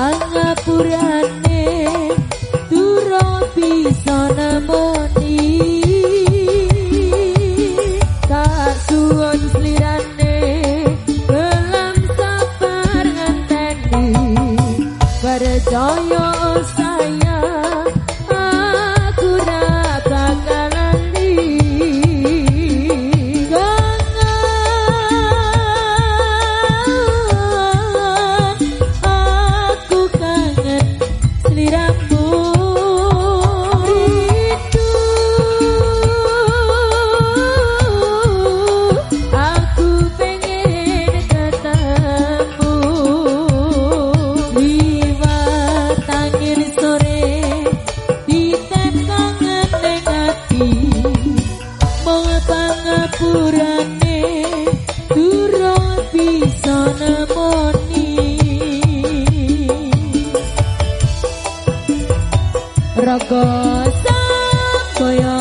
pangapurane dura bisa nemu jaga sampaya